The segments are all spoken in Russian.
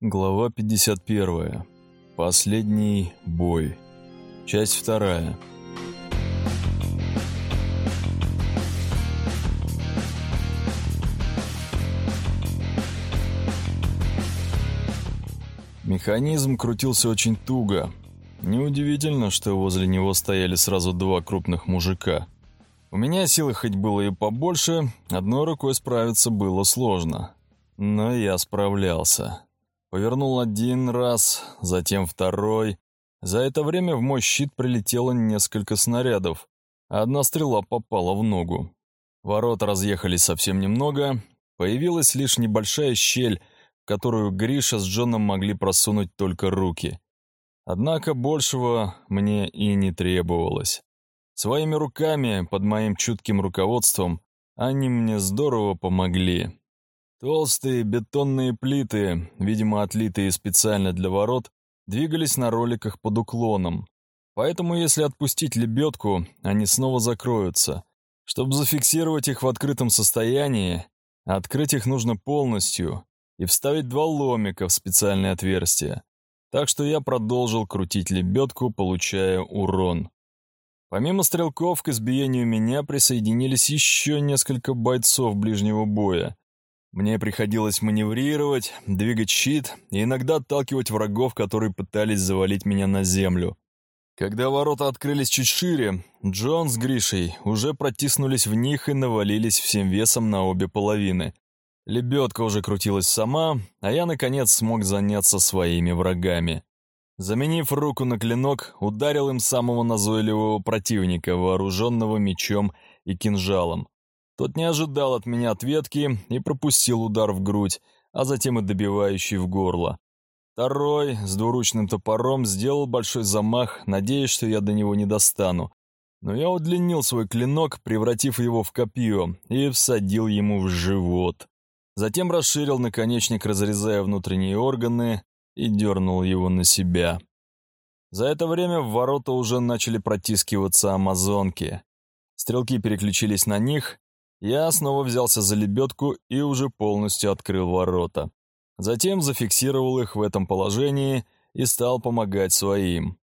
Глава 51. Последний бой. Часть вторая. Механизм крутился очень туго. Неудивительно, что возле него стояли сразу два крупных мужика. У меня силы хоть было и побольше, одной рукой справиться было сложно. Но я справлялся. Повернул один раз, затем второй. За это время в мой щит прилетело несколько снарядов, одна стрела попала в ногу. Ворота разъехались совсем немного, появилась лишь небольшая щель, в которую Гриша с Джоном могли просунуть только руки. Однако большего мне и не требовалось. Своими руками, под моим чутким руководством, они мне здорово помогли. Толстые бетонные плиты, видимо, отлитые специально для ворот, двигались на роликах под уклоном. Поэтому, если отпустить лебедку, они снова закроются. Чтобы зафиксировать их в открытом состоянии, открыть их нужно полностью и вставить два ломика в специальное отверстие. Так что я продолжил крутить лебедку, получая урон. Помимо стрелков, к избиению меня присоединились еще несколько бойцов ближнего боя. Мне приходилось маневрировать, двигать щит и иногда отталкивать врагов, которые пытались завалить меня на землю. Когда ворота открылись чуть шире, Джон с Гришей уже протиснулись в них и навалились всем весом на обе половины. Лебедка уже крутилась сама, а я, наконец, смог заняться своими врагами. Заменив руку на клинок, ударил им самого назойливого противника, вооруженного мечом и кинжалом. Тот не ожидал от меня ответки и пропустил удар в грудь, а затем и добивающий в горло. Второй, с двуручным топором, сделал большой замах, надеясь, что я до него не достану. Но я удлинил свой клинок, превратив его в копье, и всадил ему в живот. Затем расширил наконечник, разрезая внутренние органы, и дернул его на себя. За это время в ворота уже начали протискиваться амазонки. Стрелки переключились на них, я снова взялся за лебедку и уже полностью открыл ворота. Затем зафиксировал их в этом положении и стал помогать своим.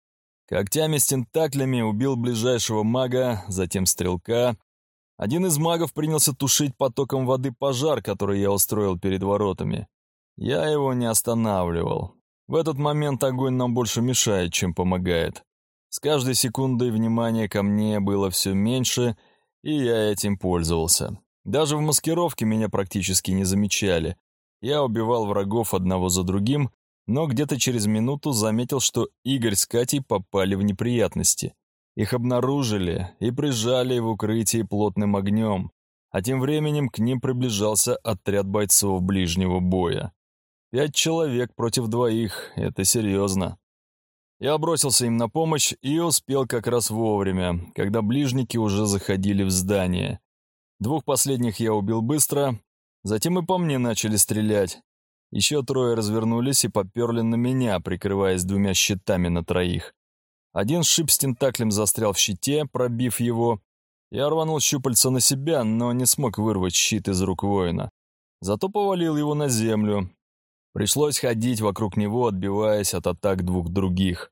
Когтями с тентаклями убил ближайшего мага, затем стрелка. Один из магов принялся тушить потоком воды пожар, который я устроил перед воротами. Я его не останавливал. В этот момент огонь нам больше мешает, чем помогает. С каждой секундой внимания ко мне было все меньше — и я этим пользовался. Даже в маскировке меня практически не замечали. Я убивал врагов одного за другим, но где-то через минуту заметил, что Игорь с Катей попали в неприятности. Их обнаружили и прижали в укрытии плотным огнем, а тем временем к ним приближался отряд бойцов ближнего боя. Пять человек против двоих — это серьезно. Я бросился им на помощь и успел как раз вовремя, когда ближники уже заходили в здание. Двух последних я убил быстро, затем и по мне начали стрелять. Еще трое развернулись и поперли на меня, прикрываясь двумя щитами на троих. Один шип с тентаклем застрял в щите, пробив его. Я рванул щупальца на себя, но не смог вырвать щит из рук воина. Зато повалил его на землю. Пришлось ходить вокруг него, отбиваясь от атак двух других.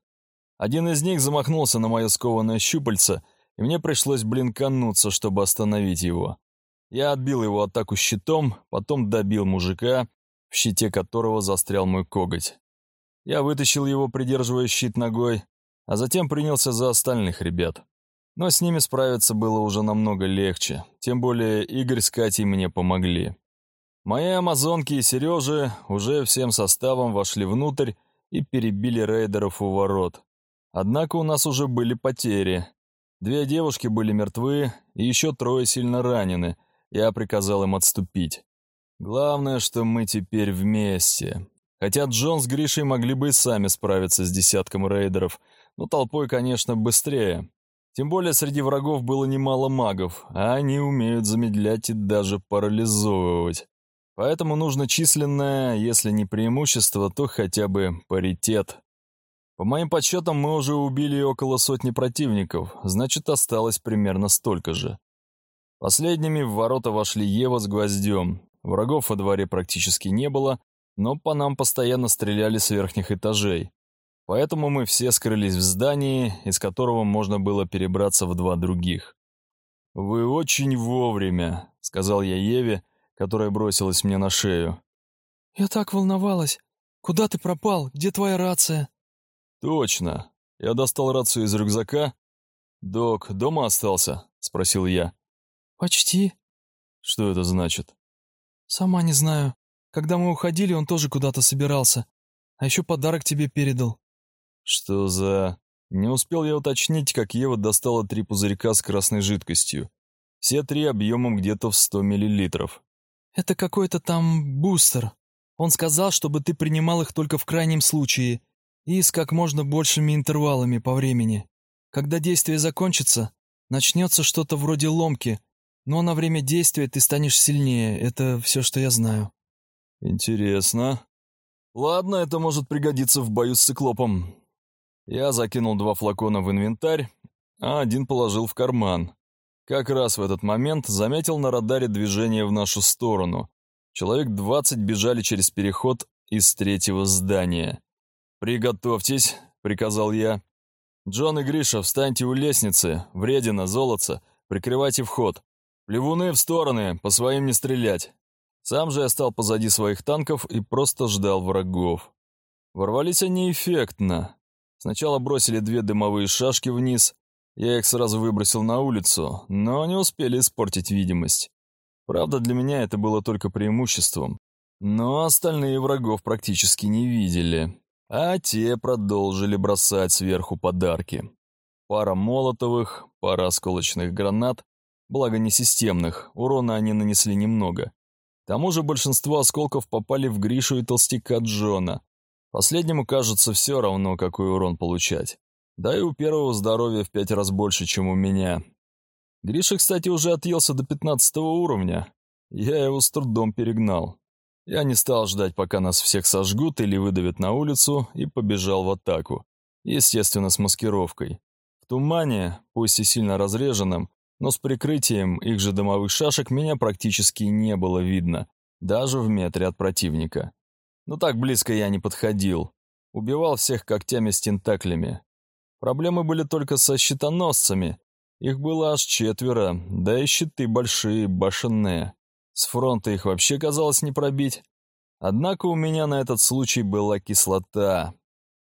Один из них замахнулся на мое скованное щупальце, и мне пришлось блинкануться, чтобы остановить его. Я отбил его атаку щитом, потом добил мужика, в щите которого застрял мой коготь. Я вытащил его, придерживая щит ногой, а затем принялся за остальных ребят. Но с ними справиться было уже намного легче, тем более Игорь с Катей мне помогли. Мои амазонки и Сережи уже всем составом вошли внутрь и перебили рейдеров у ворот. Однако у нас уже были потери. Две девушки были мертвы, и еще трое сильно ранены. Я приказал им отступить. Главное, что мы теперь вместе. Хотя Джон с Гришей могли бы и сами справиться с десятком рейдеров, но толпой, конечно, быстрее. Тем более среди врагов было немало магов, а они умеют замедлять и даже парализовывать. Поэтому нужно численное, если не преимущество, то хотя бы паритет. По моим подсчетам, мы уже убили около сотни противников, значит, осталось примерно столько же. Последними в ворота вошли Ева с Гвоздем. Врагов во дворе практически не было, но по нам постоянно стреляли с верхних этажей. Поэтому мы все скрылись в здании, из которого можно было перебраться в два других. «Вы очень вовремя», — сказал я Еве, которая бросилась мне на шею. «Я так волновалась. Куда ты пропал? Где твоя рация?» «Точно. Я достал рацию из рюкзака. Док, дома остался?» — спросил я. «Почти». «Что это значит?» «Сама не знаю. Когда мы уходили, он тоже куда-то собирался. А еще подарок тебе передал». «Что за...» Не успел я уточнить, как Ева достала три пузырька с красной жидкостью. Все три объемом где-то в 100 миллилитров. «Это какой-то там бустер. Он сказал, чтобы ты принимал их только в крайнем случае и с как можно большими интервалами по времени. Когда действие закончится, начнется что-то вроде ломки, но на время действия ты станешь сильнее. Это все, что я знаю». «Интересно. Ладно, это может пригодиться в бою с циклопом. Я закинул два флакона в инвентарь, а один положил в карман. Как раз в этот момент заметил на радаре движение в нашу сторону. Человек двадцать бежали через переход из третьего здания. «Приготовьтесь», — приказал я. «Джон и Гриша, встаньте у лестницы, вредина, золотца, прикрывайте вход. Плевуны в стороны, по своим не стрелять». Сам же я стал позади своих танков и просто ждал врагов. Ворвались они эффектно. Сначала бросили две дымовые шашки вниз. Я их сразу выбросил на улицу, но не успели испортить видимость. Правда, для меня это было только преимуществом. Но остальные врагов практически не видели. А те продолжили бросать сверху подарки. Пара молотовых, пара осколочных гранат, благо не системных, урона они нанесли немного. К тому же большинство осколков попали в Гришу и толстяка Джона, Последнему кажется все равно, какой урон получать. Да и у первого здоровья в пять раз больше, чем у меня. Гриша, кстати, уже отъелся до пятнадцатого уровня. Я его с трудом перегнал. Я не стал ждать, пока нас всех сожгут или выдавят на улицу, и побежал в атаку. Естественно, с маскировкой. В тумане, пусть и сильно разреженном, но с прикрытием их же дымовых шашек меня практически не было видно, даже в метре от противника. Но так близко я не подходил. Убивал всех когтями с тентаклями. Проблемы были только со щитоносцами. Их было аж четверо, да и щиты большие, башенные. С фронта их вообще казалось не пробить. Однако у меня на этот случай была кислота.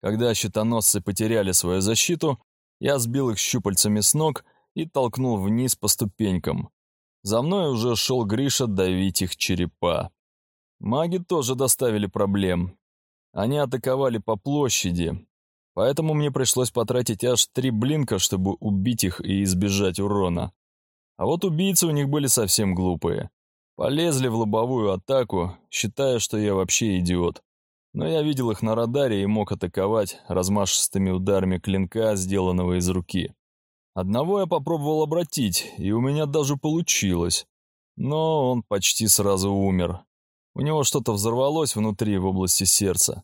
Когда щитоносцы потеряли свою защиту, я сбил их щупальцами с ног и толкнул вниз по ступенькам. За мной уже шел Гриша давить их черепа. Маги тоже доставили проблем. Они атаковали по площади, поэтому мне пришлось потратить аж три блинка, чтобы убить их и избежать урона. А вот убийцы у них были совсем глупые. Полезли в лобовую атаку, считая, что я вообще идиот. Но я видел их на радаре и мог атаковать размашистыми ударами клинка, сделанного из руки. Одного я попробовал обратить, и у меня даже получилось. Но он почти сразу умер. У него что-то взорвалось внутри, в области сердца.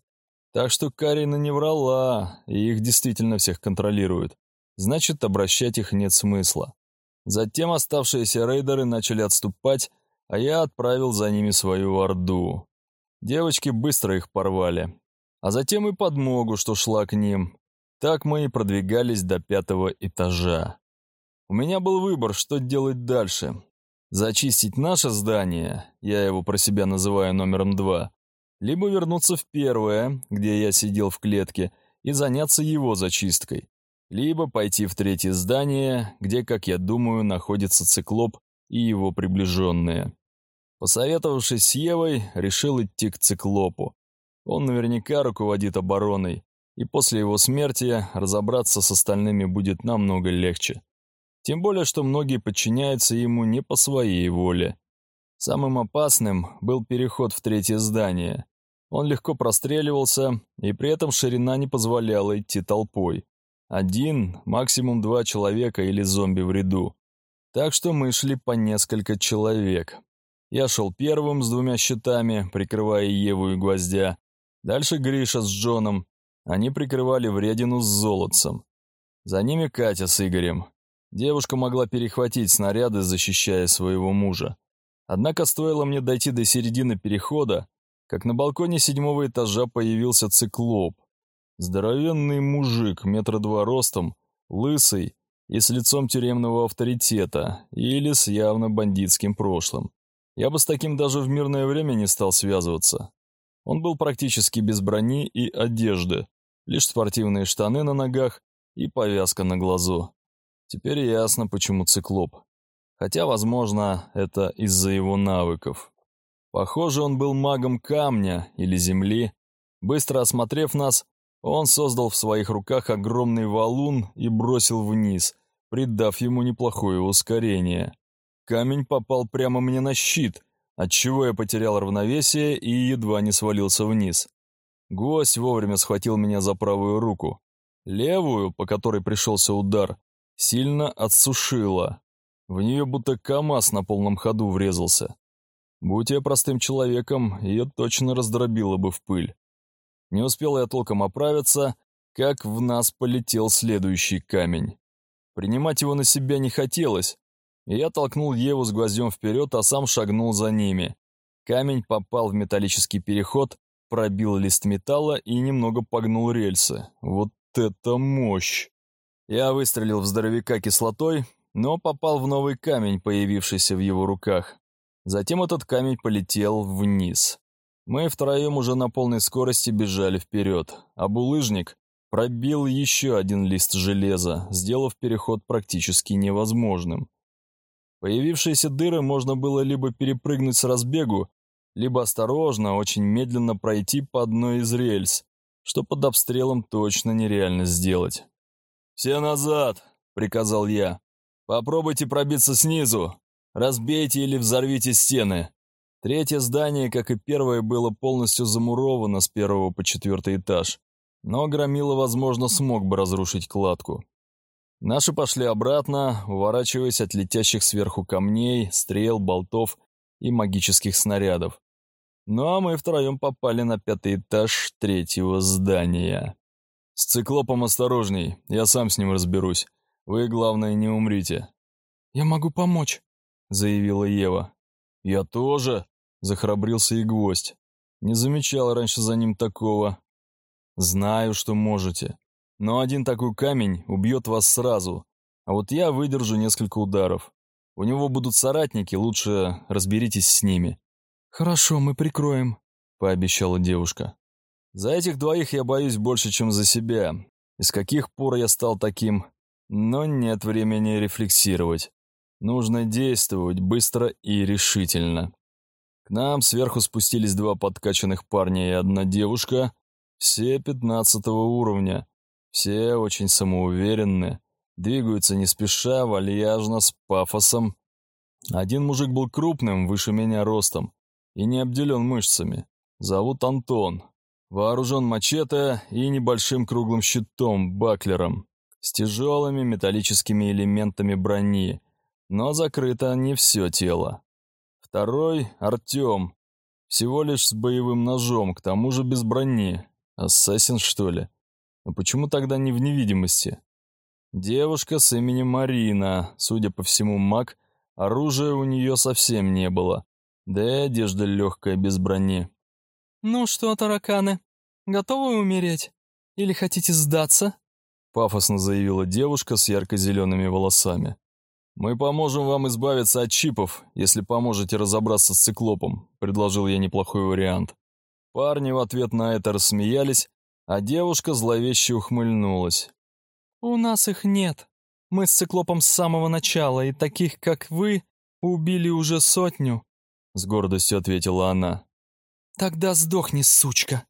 Так что Карина не врала, и их действительно всех контролируют. Значит, обращать их нет смысла. Затем оставшиеся рейдеры начали отступать, а я отправил за ними свою орду. Девочки быстро их порвали. А затем и подмогу, что шла к ним. Так мы и продвигались до пятого этажа. У меня был выбор, что делать дальше. Зачистить наше здание, я его про себя называю номером два, либо вернуться в первое, где я сидел в клетке, и заняться его зачисткой, либо пойти в третье здание, где, как я думаю, находится циклоп и его приближенные. Посоветовавшись с Евой, решил идти к циклопу. Он наверняка руководит обороной, и после его смерти разобраться с остальными будет намного легче. Тем более, что многие подчиняются ему не по своей воле. Самым опасным был переход в третье здание. Он легко простреливался, и при этом ширина не позволяла идти толпой. Один, максимум два человека или зомби в ряду. Так что мы шли по несколько человек. Я шел первым с двумя щитами, прикрывая Еву и Гвоздя. Дальше Гриша с Джоном. Они прикрывали вредину с золотцем. За ними Катя с Игорем. Девушка могла перехватить снаряды, защищая своего мужа. Однако стоило мне дойти до середины перехода, как на балконе седьмого этажа появился циклоп. Здоровенный мужик, метра два ростом, лысый и с лицом тюремного авторитета, или с явно бандитским прошлым. Я бы с таким даже в мирное время не стал связываться. Он был практически без брони и одежды, лишь спортивные штаны на ногах и повязка на глазу. Теперь ясно, почему циклоп. Хотя, возможно, это из-за его навыков. Похоже, он был магом камня или земли. Быстро осмотрев нас, он создал в своих руках огромный валун и бросил вниз, придав ему неплохое ускорение. Камень попал прямо мне на щит, отчего я потерял равновесие и едва не свалился вниз. Гость вовремя схватил меня за правую руку. Левую, по которой пришелся удар, сильно отсушило. В нее будто КамАЗ на полном ходу врезался. Будь я простым человеком, ее точно раздробило бы в пыль. Не успел я толком оправиться, как в нас полетел следующий камень. Принимать его на себя не хотелось, и я толкнул Еву с гвоздем вперед, а сам шагнул за ними. Камень попал в металлический переход, пробил лист металла и немного погнул рельсы. Вот это мощь! Я выстрелил в здоровяка кислотой, но попал в новый камень, появившийся в его руках. Затем этот камень полетел вниз. Мы втроем уже на полной скорости бежали вперед, а булыжник пробил еще один лист железа, сделав переход практически невозможным. Появившиеся дыры можно было либо перепрыгнуть с разбегу, либо осторожно, очень медленно пройти по одной из рельс, что под обстрелом точно нереально сделать. «Все назад!» — приказал я. «Попробуйте пробиться снизу. Разбейте или взорвите стены. Третье здание, как и первое, было полностью замуровано с первого по четвертый этаж, но Громила, возможно, смог бы разрушить кладку. Наши пошли обратно, уворачиваясь от летящих сверху камней, стрел, болтов и магических снарядов. Ну а мы втроем попали на пятый этаж третьего здания. С циклопом осторожней, я сам с ним разберусь. Вы, главное, не умрите. «Я могу помочь», заявила Ева. «Я тоже», — захрабрился и гвоздь. Не замечал раньше за ним такого. «Знаю, что можете. Но один такой камень убьет вас сразу, а вот я выдержу несколько ударов. У него будут соратники, лучше разберитесь с ними». «Хорошо, мы прикроем», — пообещала девушка. «За этих двоих я боюсь больше, чем за себя. И с каких пор я стал таким? Но нет времени рефлексировать. Нужно действовать быстро и решительно. К нам сверху спустились два подкачанных парня и одна девушка, все пятнадцатого уровня, все очень самоуверенны, двигаются не спеша, вальяжно, с пафосом. Один мужик был крупным, выше меня ростом, и не обделен мышцами. Зовут Антон. Вооружен мачете и небольшим круглым щитом, баклером, с тяжелыми металлическими элементами брони, но закрыто не все тело. Второй — Артем, всего лишь с боевым ножом, к тому же без брони. Ассасин, что ли? Но почему тогда не в невидимости? Девушка с именем Марина, судя по всему, маг, оружия у нее совсем не было, да и одежда легкая, без брони. «Ну что, тараканы, готовы умереть? Или хотите сдаться?» Пафосно заявила девушка с ярко-зелеными волосами. «Мы поможем вам избавиться от чипов, если поможете разобраться с циклопом», — предложил я неплохой вариант. Парни в ответ на это рассмеялись, а девушка зловеще ухмыльнулась. «У нас их нет. Мы с циклопом с самого начала, и таких, как вы, убили уже сотню», — с гордостью ответила она. «Тогда сдохни, сучка!»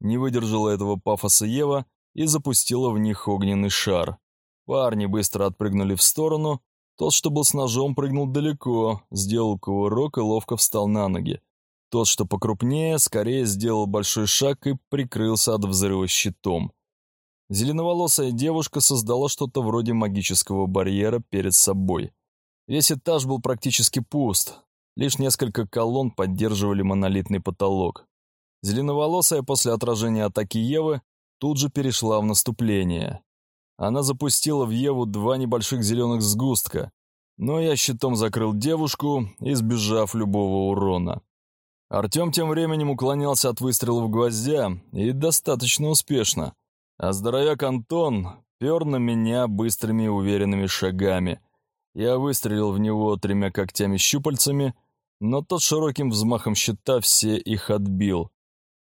Не выдержала этого пафоса Ева и запустила в них огненный шар. Парни быстро отпрыгнули в сторону, тот, что был с ножом, прыгнул далеко, сделал кувырок и ловко встал на ноги. Тот, что покрупнее, скорее сделал большой шаг и прикрылся от взрыва щитом. Зеленоволосая девушка создала что-то вроде магического барьера перед собой. Весь этаж был практически пуст, лишь несколько колонн поддерживали монолитный потолок. Зеленоволосая после отражения атаки Евы тут же перешла в наступление. Она запустила в Еву два небольших зеленых сгустка, но я щитом закрыл девушку, избежав любого урона. Артем тем временем уклонялся от выстрелов гвоздя, и достаточно успешно. А здоровяк Антон пер на меня быстрыми и уверенными шагами. Я выстрелил в него тремя когтями-щупальцами, но тот широким взмахом щита все их отбил.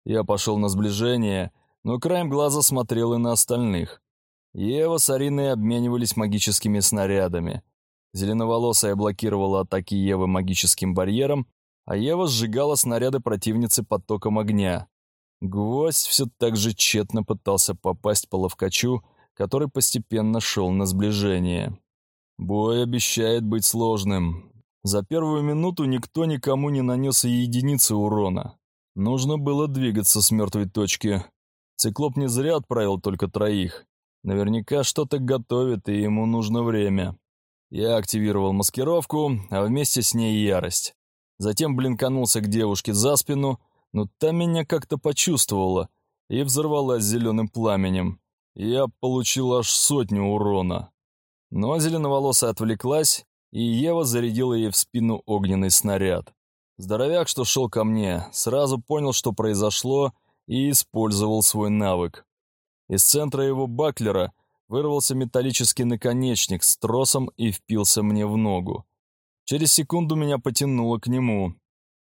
Я пошел на сближение, но краем глаза смотрел и на остальных. Ева с Ариной обменивались магическими снарядами. Зеленоволосая блокировала атаки Евы магическим барьером, а Ева сжигала снаряды противницы потоком огня. Гвоздь все так же тщетно пытался попасть по ловкачу, который постепенно шел на сближение. Бой обещает быть сложным. За первую минуту никто никому не нанес и единицы урона. Нужно было двигаться с мертвой точки. Циклоп не зря отправил только троих. Наверняка что-то готовит, и ему нужно время. Я активировал маскировку, а вместе с ней ярость. Затем блинканулся к девушке за спину, но та меня как-то почувствовала и взорвалась зеленым пламенем. Я получил аж сотню урона. Но зеленоволосая отвлеклась, и Ева зарядила ей в спину огненный снаряд. Здоровяк, что шел ко мне, сразу понял, что произошло, и использовал свой навык. Из центра его баклера вырвался металлический наконечник с тросом и впился мне в ногу. Через секунду меня потянуло к нему.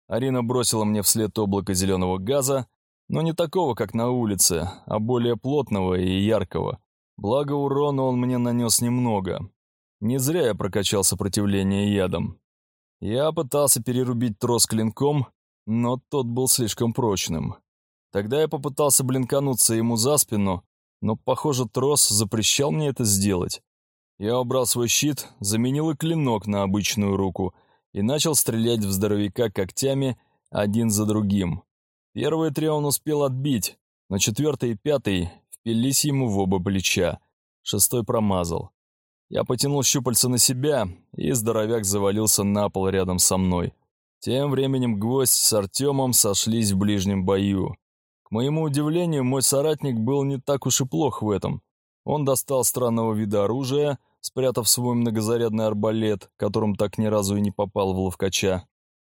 Арина бросила мне вслед облако зеленого газа, но не такого, как на улице, а более плотного и яркого. Благо урона он мне нанес немного. Не зря я прокачал сопротивление ядом. Я пытался перерубить трос клинком, но тот был слишком прочным. Тогда я попытался блинкануться ему за спину, но, похоже, трос запрещал мне это сделать. Я убрал свой щит, заменил и клинок на обычную руку и начал стрелять в здоровяка когтями один за другим. Первые три он успел отбить, но четвертый и пятый впились ему в оба плеча. Шестой промазал. Я потянул щупальца на себя, и здоровяк завалился на пол рядом со мной. Тем временем гвоздь с Артемом сошлись в ближнем бою. К моему удивлению, мой соратник был не так уж и плох в этом. Он достал странного вида оружия, спрятав свой многозарядный арбалет, которым так ни разу и не попал в ловкача.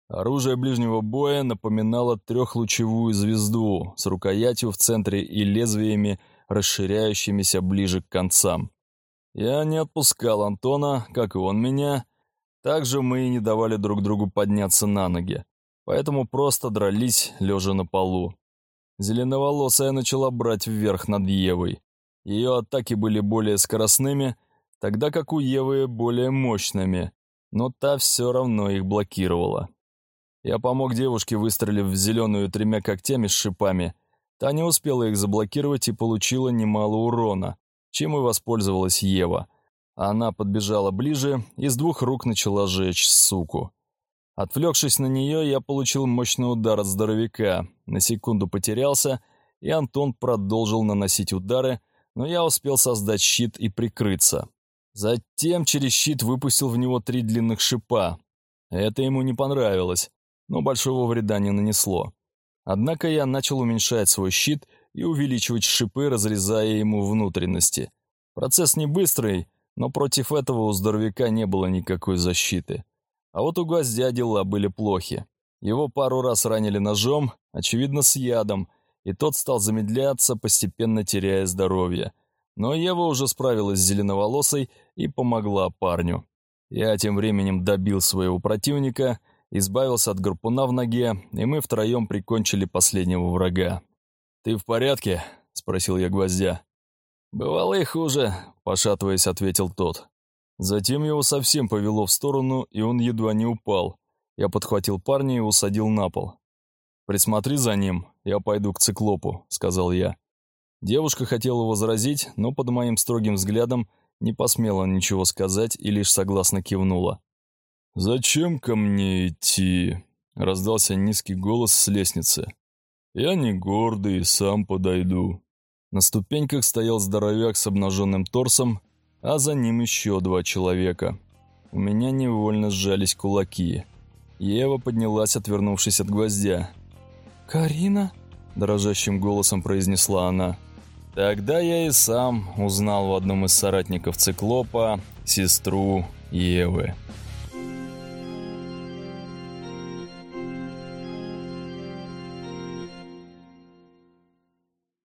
Оружие ближнего боя напоминало трехлучевую звезду с рукоятью в центре и лезвиями, расширяющимися ближе к концам. Я не отпускал Антона, как и он меня. Также мы и не давали друг другу подняться на ноги, поэтому просто дрались, лежа на полу. Зеленоволосая начала брать вверх над Евой. Ее атаки были более скоростными, тогда как у Евы более мощными, но та все равно их блокировала. Я помог девушке, выстрелив в зеленую тремя когтями с шипами. Та не успела их заблокировать и получила немало урона, чем и воспользовалась Ева. Она подбежала ближе и с двух рук начала жечь суку. Отвлекшись на нее, я получил мощный удар от здоровяка, на секунду потерялся, и Антон продолжил наносить удары, но я успел создать щит и прикрыться. Затем через щит выпустил в него три длинных шипа. Это ему не понравилось, но большого вреда не нанесло. Однако я начал уменьшать свой щит и увеличивать шипы, разрезая ему внутренности. Процесс не быстрый, но против этого у здоровяка не было никакой защиты. А вот у гвоздя дела были плохи. Его пару раз ранили ножом, очевидно, с ядом, и тот стал замедляться, постепенно теряя здоровье. Но Ева уже справилась с зеленоволосой и помогла парню. Я тем временем добил своего противника, избавился от гарпуна в ноге, и мы втроем прикончили последнего врага. «Ты в порядке?» — спросил я гвоздя. «Бывало и хуже», — пошатываясь, ответил тот. Затем его совсем повело в сторону, и он едва не упал. Я подхватил парня и усадил на пол. «Присмотри за ним, я пойду к циклопу», — сказал я. Девушка хотела возразить, но под моим строгим взглядом не посмела ничего сказать и лишь согласно кивнула. «Зачем ко мне идти?» — раздался низкий голос с лестницы. «Я не гордый, сам подойду». На ступеньках стоял здоровяк с обнаженным торсом, а за ним еще два человека. У меня невольно сжались кулаки. Ева поднялась, отвернувшись от гвоздя. «Карина?» – дрожащим голосом произнесла она. Тогда я и сам узнал в одном из соратников Циклопа сестру Евы.